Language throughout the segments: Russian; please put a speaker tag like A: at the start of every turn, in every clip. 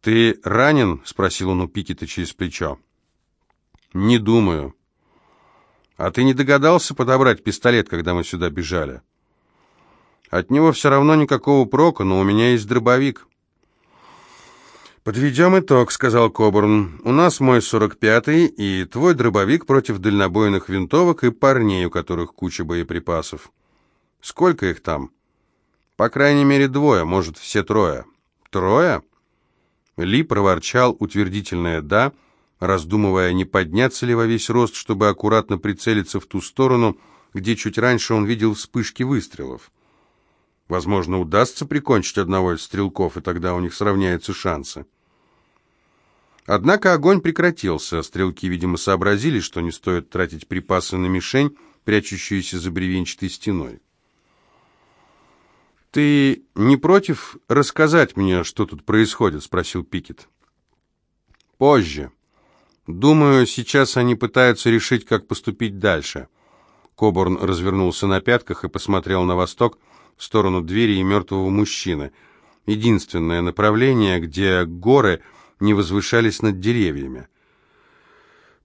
A: «Ты ранен?» — спросил он у Пикета через плечо. «Не думаю». «А ты не догадался подобрать пистолет, когда мы сюда бежали?» «От него все равно никакого прока, но у меня есть дробовик». «Подведем итог», — сказал Кобурн. «У нас мой 45-й и твой дробовик против дальнобойных винтовок и парней, у которых куча боеприпасов. Сколько их там?» «По крайней мере, двое, может, все трое». «Трое?» Ли проворчал утвердительное «да», раздумывая, не подняться ли во весь рост, чтобы аккуратно прицелиться в ту сторону, где чуть раньше он видел вспышки выстрелов. Возможно, удастся прикончить одного из стрелков, и тогда у них сравняются шансы. Однако огонь прекратился. Стрелки, видимо, сообразили, что не стоит тратить припасы на мишень, прячущуюся за бревенчатой стеной. «Ты не против рассказать мне, что тут происходит?» — спросил Пикет. «Позже. Думаю, сейчас они пытаются решить, как поступить дальше». Кобурн развернулся на пятках и посмотрел на восток, в сторону двери и мертвого мужчины. Единственное направление, где горы не возвышались над деревьями.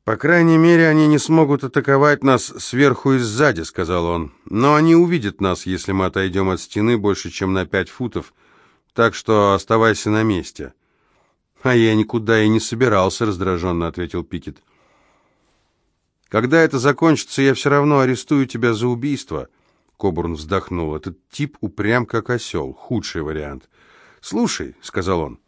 A: «По крайней мере, они не смогут атаковать нас сверху и сзади», — сказал он. «Но они увидят нас, если мы отойдем от стены больше, чем на пять футов. Так что оставайся на месте». «А я никуда и не собирался», — раздраженно ответил Пикет. «Когда это закончится, я все равно арестую тебя за убийство». Кобурн вздохнул. «Этот тип упрям как осел. Худший вариант». «Слушай», — сказал он, —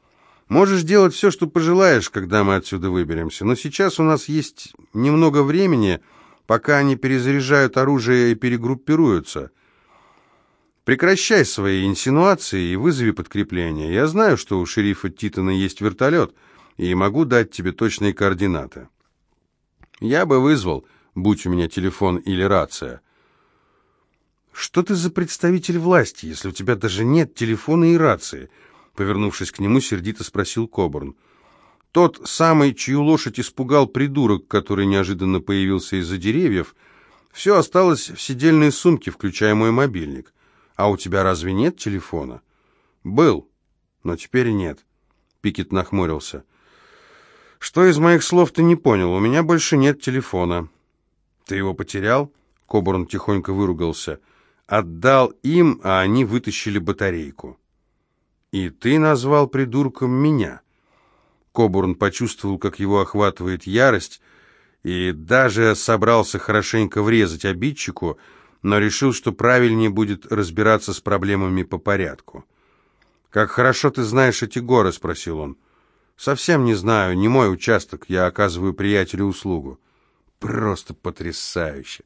A: «можешь делать все, что пожелаешь, когда мы отсюда выберемся, но сейчас у нас есть немного времени, пока они перезаряжают оружие и перегруппируются. Прекращай свои инсинуации и вызови подкрепление. Я знаю, что у шерифа Титона есть вертолет, и могу дать тебе точные координаты». «Я бы вызвал, будь у меня телефон или рация». «Что ты за представитель власти, если у тебя даже нет телефона и рации?» Повернувшись к нему, сердито спросил Кобурн. «Тот самый, чью лошадь испугал придурок, который неожиданно появился из-за деревьев, все осталось в сидельной сумке, включая мой мобильник. А у тебя разве нет телефона?» «Был, но теперь нет». Пикет нахмурился. «Что из моих слов ты не понял? У меня больше нет телефона». «Ты его потерял?» Кобурн тихонько выругался. Отдал им, а они вытащили батарейку. И ты назвал придурком меня. Кобурн почувствовал, как его охватывает ярость, и даже собрался хорошенько врезать обидчику, но решил, что правильнее будет разбираться с проблемами по порядку. «Как хорошо ты знаешь эти горы?» — спросил он. «Совсем не знаю, не мой участок, я оказываю приятелю услугу». «Просто потрясающе!»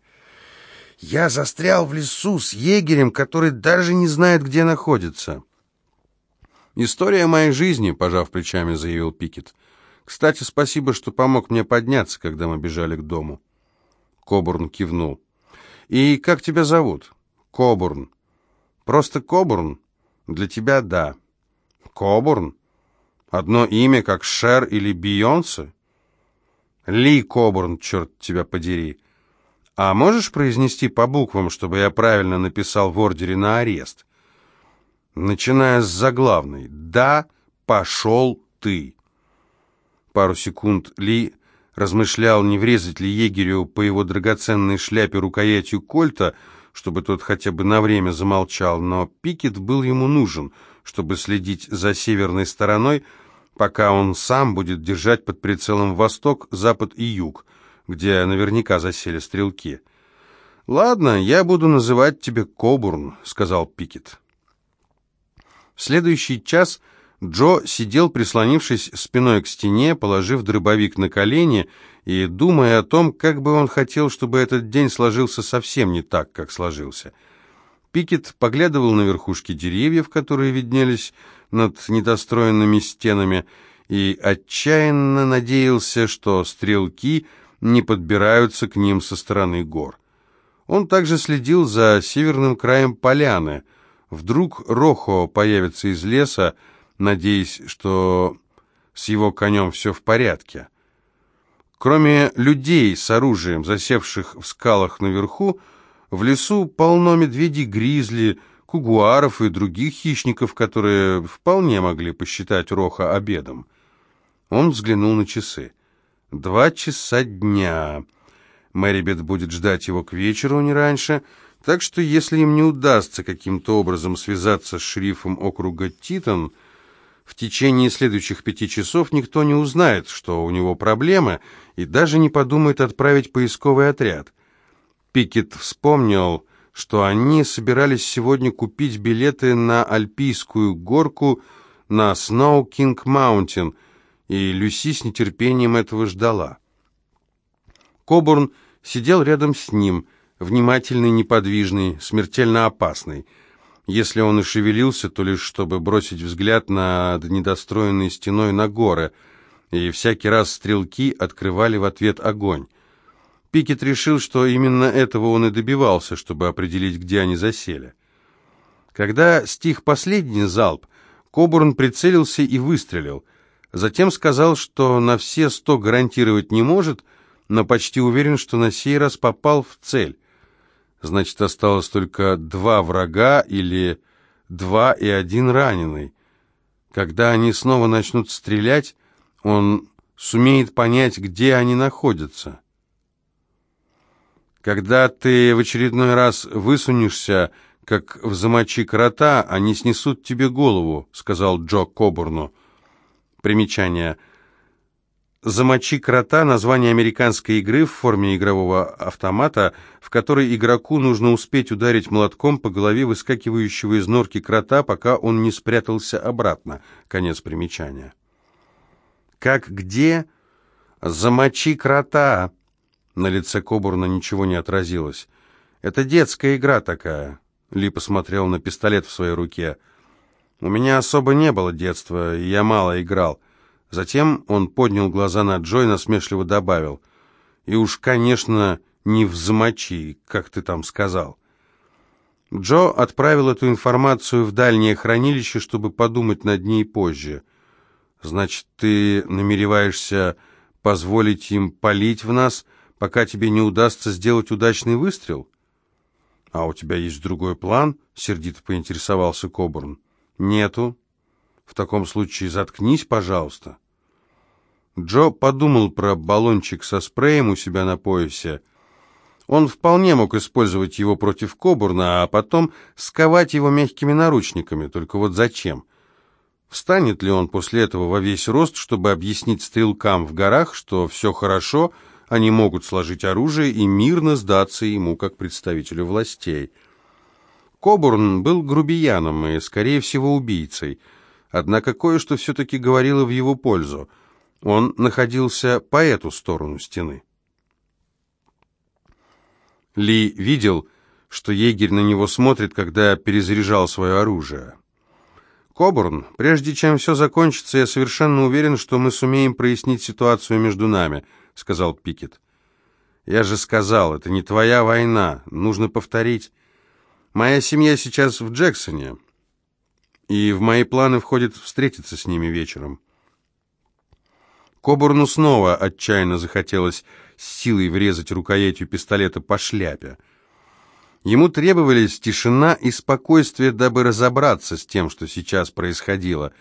A: Я застрял в лесу с егерем, который даже не знает, где находится. «История моей жизни», — пожав плечами, заявил Пикет. «Кстати, спасибо, что помог мне подняться, когда мы бежали к дому». Кобурн кивнул. «И как тебя зовут?» «Кобурн». «Просто Кобурн?» «Для тебя — да». «Кобурн? Одно имя, как Шер или Бейонсе?» «Ли Кобурн, черт тебя подери!» А можешь произнести по буквам, чтобы я правильно написал в ордере на арест? Начиная с заглавной. «Да, пошел ты». Пару секунд Ли размышлял, не врезать ли егерю по его драгоценной шляпе рукоятью кольта, чтобы тот хотя бы на время замолчал, но Пикет был ему нужен, чтобы следить за северной стороной, пока он сам будет держать под прицелом восток, запад и юг — где наверняка засели стрелки. «Ладно, я буду называть тебя Кобурн», — сказал Пикет. В следующий час Джо сидел, прислонившись спиной к стене, положив дробовик на колени и думая о том, как бы он хотел, чтобы этот день сложился совсем не так, как сложился. Пикет поглядывал на верхушки деревьев, которые виднелись над недостроенными стенами, и отчаянно надеялся, что стрелки — не подбираются к ним со стороны гор. Он также следил за северным краем поляны. Вдруг Рохо появится из леса, надеясь, что с его конем все в порядке. Кроме людей с оружием, засевших в скалах наверху, в лесу полно медведей-гризли, кугуаров и других хищников, которые вполне могли посчитать Роха обедом. Он взглянул на часы. Два часа дня. Мэрибет будет ждать его к вечеру, не раньше, так что если им не удастся каким-то образом связаться с шерифом округа Титон, в течение следующих пяти часов никто не узнает, что у него проблемы, и даже не подумает отправить поисковый отряд. Пикет вспомнил, что они собирались сегодня купить билеты на Альпийскую горку на Snow King Mountain, и Люси с нетерпением этого ждала. Кобурн сидел рядом с ним, внимательный, неподвижный, смертельно опасный – если он и шевелился, то лишь чтобы бросить взгляд над недостроенной стеной на горы, и всякий раз стрелки открывали в ответ огонь. Пикет решил, что именно этого он и добивался, чтобы определить, где они засели. Когда стих последний залп, Кобурн прицелился и выстрелил. Затем сказал, что на все сто гарантировать не может, но почти уверен, что на сей раз попал в цель. Значит, осталось только два врага или два и один раненый. Когда они снова начнут стрелять, он сумеет понять, где они находятся. Когда ты в очередной раз высунешься, как в замочи крота, они снесут тебе голову, сказал Джо Кобурну. Примечание – «Замочи крота» — название американской игры в форме игрового автомата, в которой игроку нужно успеть ударить молотком по голове выскакивающего из норки крота, пока он не спрятался обратно. Конец примечания. «Как где?» «Замочи крота!» На лице Кобурна ничего не отразилось. «Это детская игра такая». Ли посмотрел на пистолет в своей руке. «У меня особо не было детства, я мало играл». Затем он поднял глаза на Джой, насмешливо добавил. «И уж, конечно, не в замочи, как ты там сказал». Джо отправил эту информацию в дальнее хранилище, чтобы подумать над ней позже. «Значит, ты намереваешься позволить им палить в нас, пока тебе не удастся сделать удачный выстрел?» «А у тебя есть другой план?» — сердито поинтересовался Кобурн. «Нету. В таком случае заткнись, пожалуйста». Джо подумал про баллончик со спреем у себя на поясе. Он вполне мог использовать его против Кобурна, а потом сковать его мягкими наручниками. Только вот зачем? Встанет ли он после этого во весь рост, чтобы объяснить стрелкам в горах, что все хорошо, они могут сложить оружие и мирно сдаться ему как представителю властей? Кобурн был грубияном и, скорее всего, убийцей. Однако кое-что все-таки говорило в его пользу – он находился по эту сторону стены. Ли видел, что егерь на него смотрит, когда перезаряжал свое оружие. «Кобурн, прежде чем все закончится, я совершенно уверен, что мы сумеем прояснить ситуацию между нами», — сказал Пикет. «Я же сказал, это не твоя война, нужно повторить. Моя семья сейчас в Джексоне, и в мои планы входит встретиться с ними вечером». Кобурну снова отчаянно захотелось с силой врезать рукоятью пистолета по шляпе. Ему требовались тишина и спокойствие, дабы разобраться с тем, что сейчас происходило.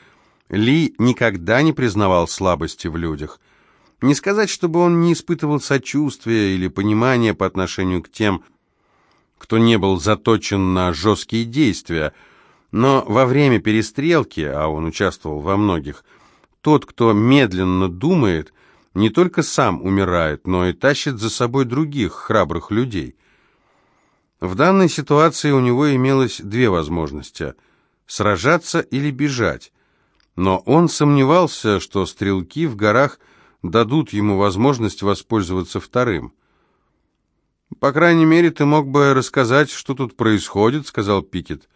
A: Ли никогда не признавал слабости в людях. Не сказать, чтобы он не испытывал сочувствия или понимания по отношению к тем, кто не был заточен на жесткие действия, но во время перестрелки, а он участвовал во многих, тот, кто медленно думает, не только сам умирает, но и тащит за собой других храбрых людей. В данной ситуации у него имелось две возможности – сражаться или бежать. Но он сомневался, что стрелки в горах дадут ему возможность воспользоваться вторым. «По крайней мере, ты мог бы рассказать, что тут происходит», — сказал Пикет.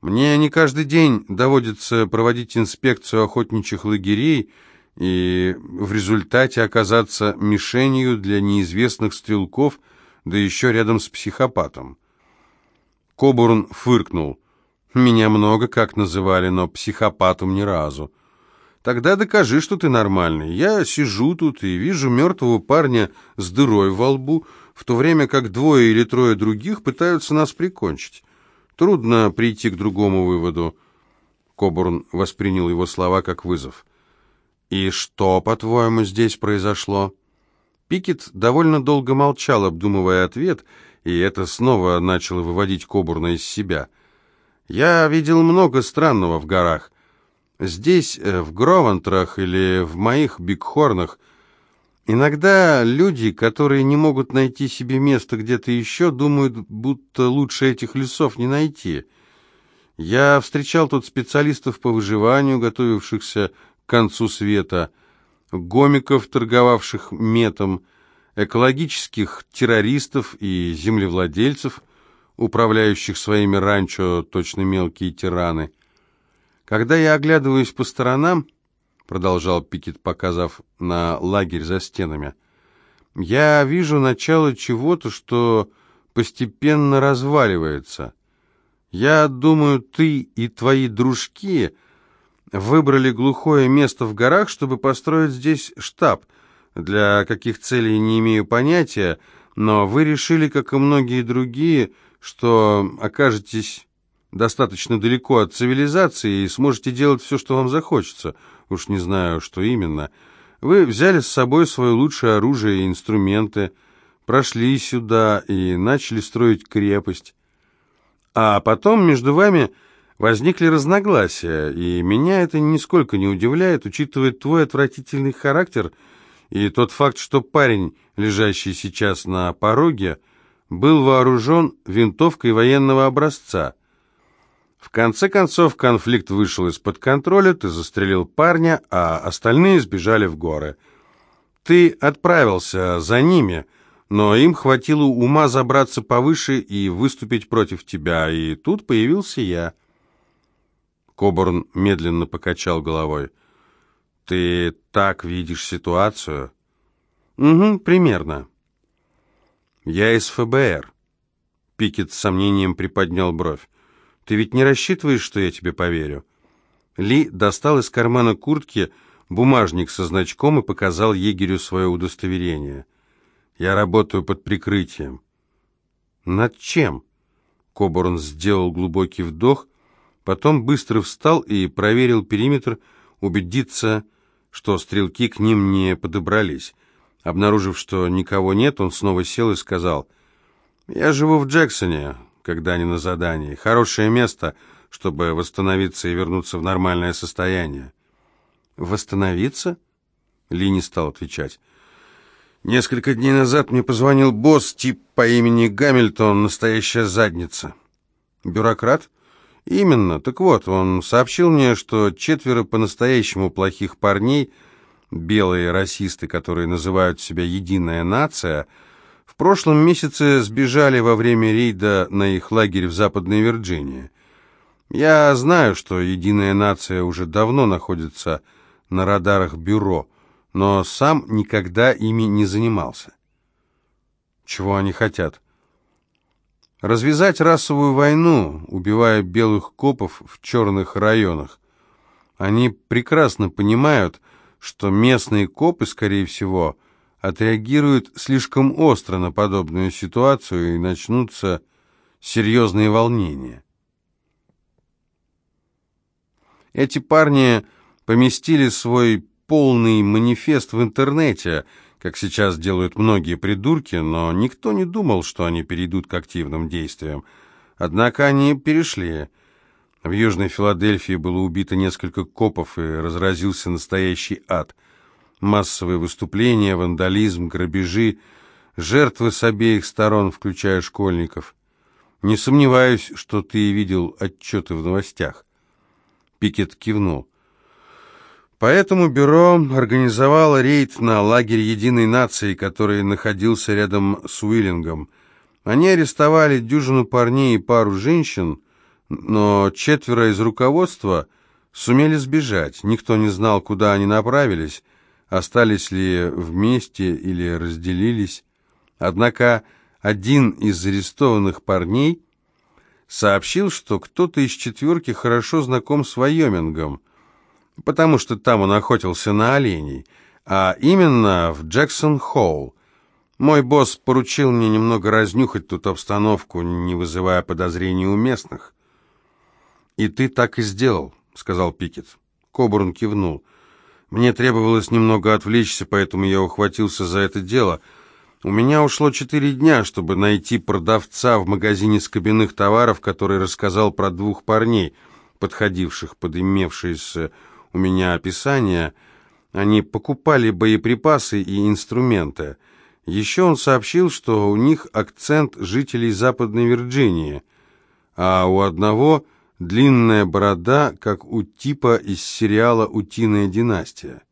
A: Мне не каждый день доводится проводить инспекцию охотничьих лагерей и в результате оказаться мишенью для неизвестных стрелков, да еще рядом с психопатом. Кобурн фыркнул. «Меня много как называли, но психопатом ни разу». «Тогда докажи, что ты нормальный. Я сижу тут и вижу мертвого парня с дырой во лбу, в то время как двое или трое других пытаются нас прикончить. Трудно прийти к другому выводу. Кобурн воспринял его слова как вызов. «И что, по-твоему, здесь произошло?» Пикет довольно долго молчал, обдумывая ответ, и это снова начало выводить Кобурна из себя. «Я видел много странного в горах. Здесь, э, в Гровантрах или в моих Бигхорнах, иногда люди, которые не могут найти себе место где-то еще, думают, будто лучше этих лесов не найти. Я встречал тут специалистов по выживанию, готовившихся к концу света, гомиков, торговавших метом, экологических террористов и землевладельцев, управляющих своими ранчо точно мелкие тираны. Когда я оглядываюсь по сторонам, продолжал Пикет, показав на лагерь за стенами, я вижу начало чего-то, что постепенно разваливается. Я думаю, ты и твои дружки — выбрали глухое место в горах, чтобы построить здесь штаб. Для каких целей не имею понятия, но вы решили, как и многие другие, что окажетесь достаточно далеко от цивилизации и сможете делать все, что вам захочется. Уж не знаю, что именно. Вы взяли с собой свое лучшее оружие и инструменты, прошли сюда и начали строить крепость. А потом между вами возникли разногласия, и меня это нисколько не удивляет, учитывая твой отвратительный характер и тот факт, что парень, лежащий сейчас на пороге, был вооружен винтовкой военного образца. В конце концов конфликт вышел из-под контроля, ты застрелил парня, а остальные сбежали в горы. Ты отправился за ними, но им хватило ума забраться повыше и выступить против тебя, и тут появился я». Коборн медленно покачал головой. «Ты так видишь ситуацию?» «Угу, примерно». «Я из ФБР». Пикет с сомнением приподнял бровь. «Ты ведь не рассчитываешь, что я тебе поверю?» Ли достал из кармана куртки бумажник со значком и показал егерю свое удостоверение. «Я работаю под прикрытием». «Над чем?» Коборн сделал глубокий вдох Потом быстро встал и проверил периметр, убедиться, что стрелки к ним не подобрались. Обнаружив, что никого нет, он снова сел и сказал, «Я живу в Джексоне, когда не на задании. Хорошее место, чтобы восстановиться и вернуться в нормальное состояние». «Восстановиться?» Ли не стал отвечать. «Несколько дней назад мне позвонил босс, тип по имени Гамильтон, настоящая задница». «Бюрократ?» «Именно. Так вот, он сообщил мне, что четверо по-настоящему плохих парней, белые расисты, которые называют себя «Единая нация», в прошлом месяце сбежали во время рейда на их лагерь в Западной Вирджинии. Я знаю, что «Единая нация» уже давно находится на радарах бюро, но сам никогда ими не занимался. Чего они хотят?» Развязать расовую войну, убивая белых копов в черных районах. Они прекрасно понимают, что местные копы, скорее всего, отреагируют слишком остро на подобную ситуацию и начнутся серьезные волнения. Эти парни поместили свой полный манифест в интернете – как сейчас делают многие придурки, но никто не думал, что они перейдут к активным действиям. Однако они перешли. В Южной Филадельфии было убито несколько копов и разразился настоящий ад. Массовые выступления, вандализм, грабежи, жертвы с обеих сторон, включая школьников. Не сомневаюсь, что ты видел отчеты в новостях. Пикет кивнул. Поэтому бюро организовало рейд на лагерь Единой нации, который находился рядом с Уиллингом. Они арестовали дюжину парней и пару женщин, но четверо из руководства сумели сбежать. Никто не знал, куда они направились, остались ли вместе или разделились. Однако один из арестованных парней сообщил, что кто-то из четверки хорошо знаком с Вайомингом – потому что там он охотился на оленей, а именно в Джексон-Холл. Мой босс поручил мне немного разнюхать тут обстановку, не вызывая подозрений у местных. «И ты так и сделал», — сказал Пикет. Кобурн кивнул. «Мне требовалось немного отвлечься, поэтому я ухватился за это дело. У меня ушло четыре дня, чтобы найти продавца в магазине скобяных товаров, который рассказал про двух парней, подходивших под имевшееся у меня описание. Они покупали боеприпасы и инструменты». Еще он сообщил, что у них акцент жителей Западной Вирджинии, а у одного длинная борода, как у типа из сериала «Утиная династия».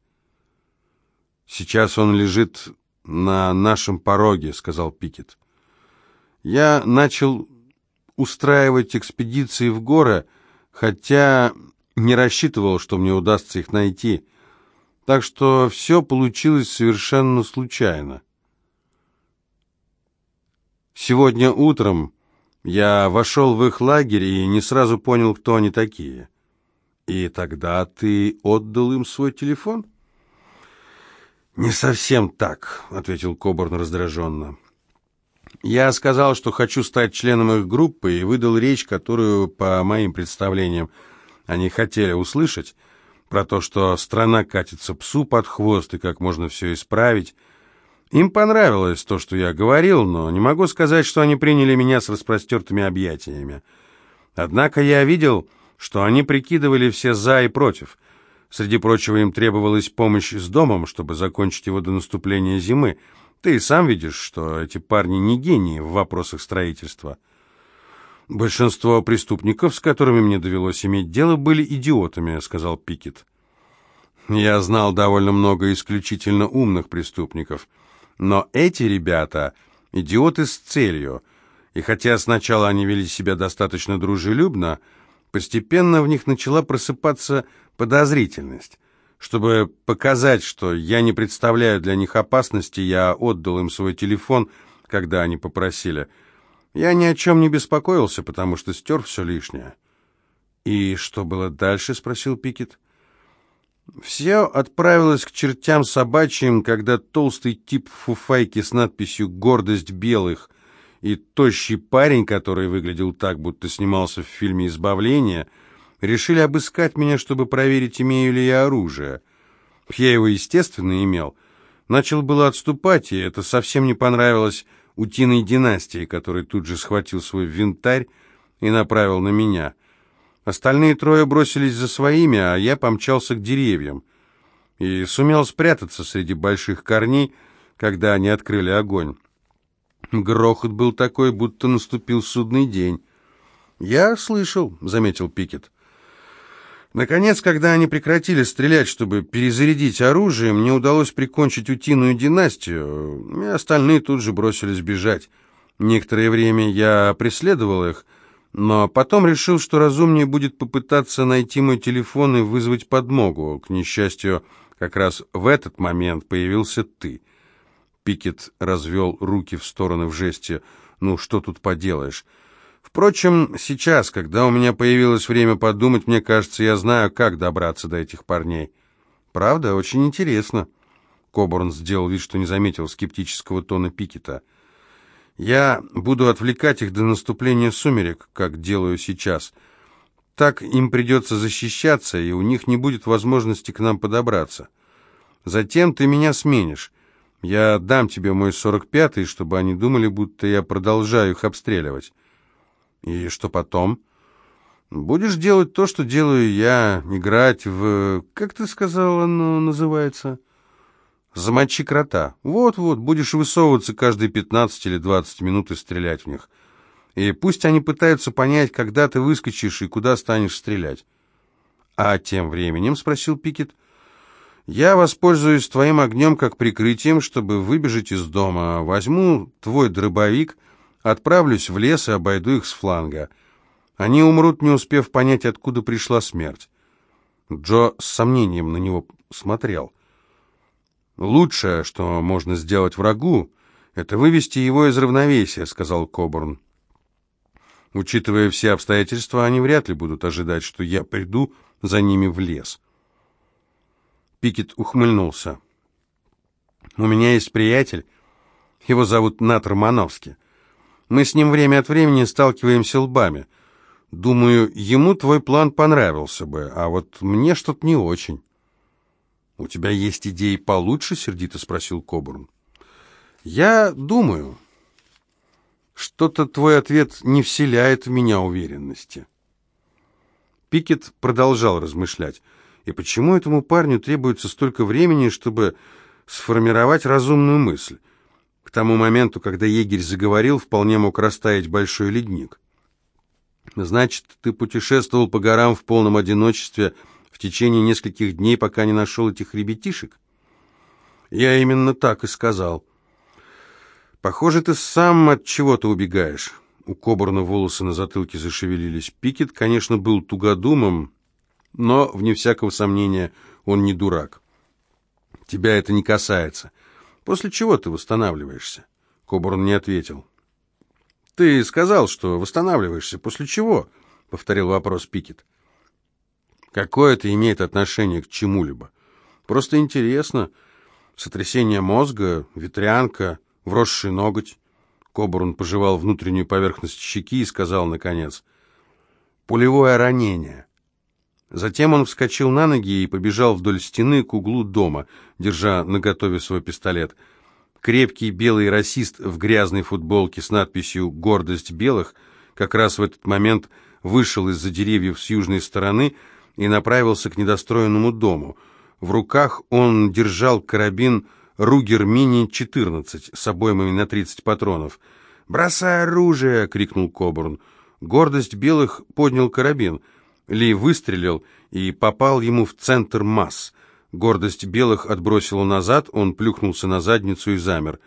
A: «Сейчас он лежит на нашем пороге», — сказал Пикет. «Я начал устраивать экспедиции в горы, хотя не рассчитывал, что мне удастся их найти, так что все получилось совершенно случайно. Сегодня утром я вошел в их лагерь и не сразу понял, кто они такие. И тогда ты отдал им свой телефон? Не совсем так, ответил Коборн раздраженно. Я сказал, что хочу стать членом их группы и выдал речь, которую, по моим представлениям, они хотели услышать, про то, что страна катится псу под хвост и как можно все исправить, им понравилось то, что я говорил, но не могу сказать, что они приняли меня с распростертыми объятиями. Однако я видел, что они прикидывали все «за» и «против». Среди прочего, им требовалась помощь с домом, чтобы закончить его до наступления зимы. Ты и сам видишь, что эти парни не гении в вопросах строительства. «Большинство преступников, с которыми мне довелось иметь дело, были идиотами», — сказал Пикет. «Я знал довольно много исключительно умных преступников». Но эти ребята – идиоты с целью, и хотя сначала они вели себя достаточно дружелюбно, постепенно в них начала просыпаться подозрительность. Чтобы показать, что я не представляю для них опасности, я отдал им свой телефон, когда они попросили. Я ни о чем не беспокоился, потому что стер все лишнее. «И что было дальше?» — спросил Пикет. Все отправилось к чертям собачьим, когда толстый тип в фуфайке с надписью «Гордость белых» и тощий парень, который выглядел так, будто снимался в фильме «Избавление», решили обыскать меня, чтобы проверить, имею ли я оружие. Я его, естественно, имел. Начал было отступать, и это совсем не понравилось утиной династии, который тут же схватил свой винтарь и направил на меня — Остальные трое бросились за своими, а я помчался к деревьям и сумел спрятаться среди больших корней, когда они открыли огонь. Грохот был такой, будто наступил судный день. «Я слышал», — заметил Пикет. Наконец, когда они прекратили стрелять, чтобы перезарядить оружие, мне удалось прикончить утиную династию, и остальные тут же бросились бежать. Некоторое время я преследовал их, но потом решил, что разумнее будет попытаться найти мой телефон и вызвать подмогу. К несчастью, как раз в этот момент появился ты. Пикет развел руки в стороны в жесте. «Ну, что тут поделаешь?» Впрочем, сейчас, когда у меня появилось время подумать, мне кажется, я знаю, как добраться до этих парней. Правда, очень интересно. Кобурн сделал вид, что не заметил скептического тона Пикета. Я буду отвлекать их до наступления сумерек, как делаю сейчас. Так им придется защищаться, и у них не будет возможности к нам подобраться. Затем ты меня сменишь. Я дам тебе мой сорок пятый, чтобы они думали, будто я продолжаю их обстреливать. И что потом? Будешь делать то, что делаю я, играть в... Как ты сказал, оно называется? Замочи крота. Вот-вот, будешь высовываться каждые 15 или 20 минут и стрелять в них. И пусть они пытаются понять, когда ты выскочишь и куда станешь стрелять. А тем временем, спросил Пикет, я воспользуюсь твоим огнем как прикрытием, чтобы выбежать из дома. Возьму твой дробовик, отправлюсь в лес и обойду их с фланга. Они умрут, не успев понять, откуда пришла смерть. Джо с сомнением на него смотрел. «Лучшее, что можно сделать врагу, это вывести его из равновесия», — сказал Кобурн. «Учитывая все обстоятельства, они вряд ли будут ожидать, что я приду за ними в лес». Пикет ухмыльнулся. «У меня есть приятель, Его зовут Нат Романовский. Мы с ним время от времени сталкиваемся лбами. Думаю, ему твой план понравился бы, а вот мне что-то не очень». «У тебя есть идеи получше?» — сердито спросил Кобурн. «Я думаю. Что-то твой ответ не вселяет в меня уверенности». Пикет продолжал размышлять. И почему этому парню требуется столько времени, чтобы сформировать разумную мысль? К тому моменту, когда егерь заговорил, вполне мог растаять большой ледник. «Значит, ты путешествовал по горам в полном одиночестве в течение нескольких дней, пока не нашел этих ребятишек?» «Я именно так и сказал». «Похоже, ты сам от чего-то убегаешь». У Кобурна волосы на затылке зашевелились. Пикет, конечно, был тугодумом, но, вне всякого сомнения, он не дурак. «Тебя это не касается. После чего ты восстанавливаешься?» Кобурн не ответил. «Ты сказал, что восстанавливаешься. После чего?» — повторил вопрос Пикет. «Какое это имеет отношение к чему-либо? Просто интересно. Сотрясение мозга, ветрянка, вросший ноготь». Кобурн пожевал внутреннюю поверхность щеки и сказал, наконец, «Пулевое ранение». Затем он вскочил на ноги и побежал вдоль стены к углу дома, держа наготове свой пистолет. Крепкий белый расист в грязной футболке с надписью «Гордость белых» как раз в этот момент вышел из-за деревьев с южной стороны и направился к недостроенному дому. В руках он держал карабин Ругер Мини-14 с обоймами на 30 патронов. «Бросай оружие!» — крикнул Кобурн. Гордость белых поднял карабин. Ли выстрелил и попал ему в центр масс. Гордость белых отбросила назад, он плюхнулся на задницу и замер.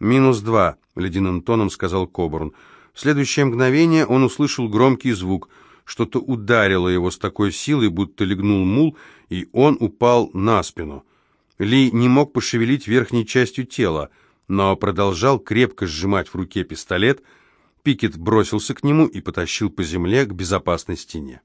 A: «Минус два», — ледяным тоном сказал Кобурн. В следующее мгновение он услышал громкий звук. Что-то ударило его с такой силой, будто легнул мул, и он упал на спину. Ли не мог пошевелить верхней частью тела, но продолжал крепко сжимать в руке пистолет. Пикет бросился к нему и потащил по земле к безопасной стене.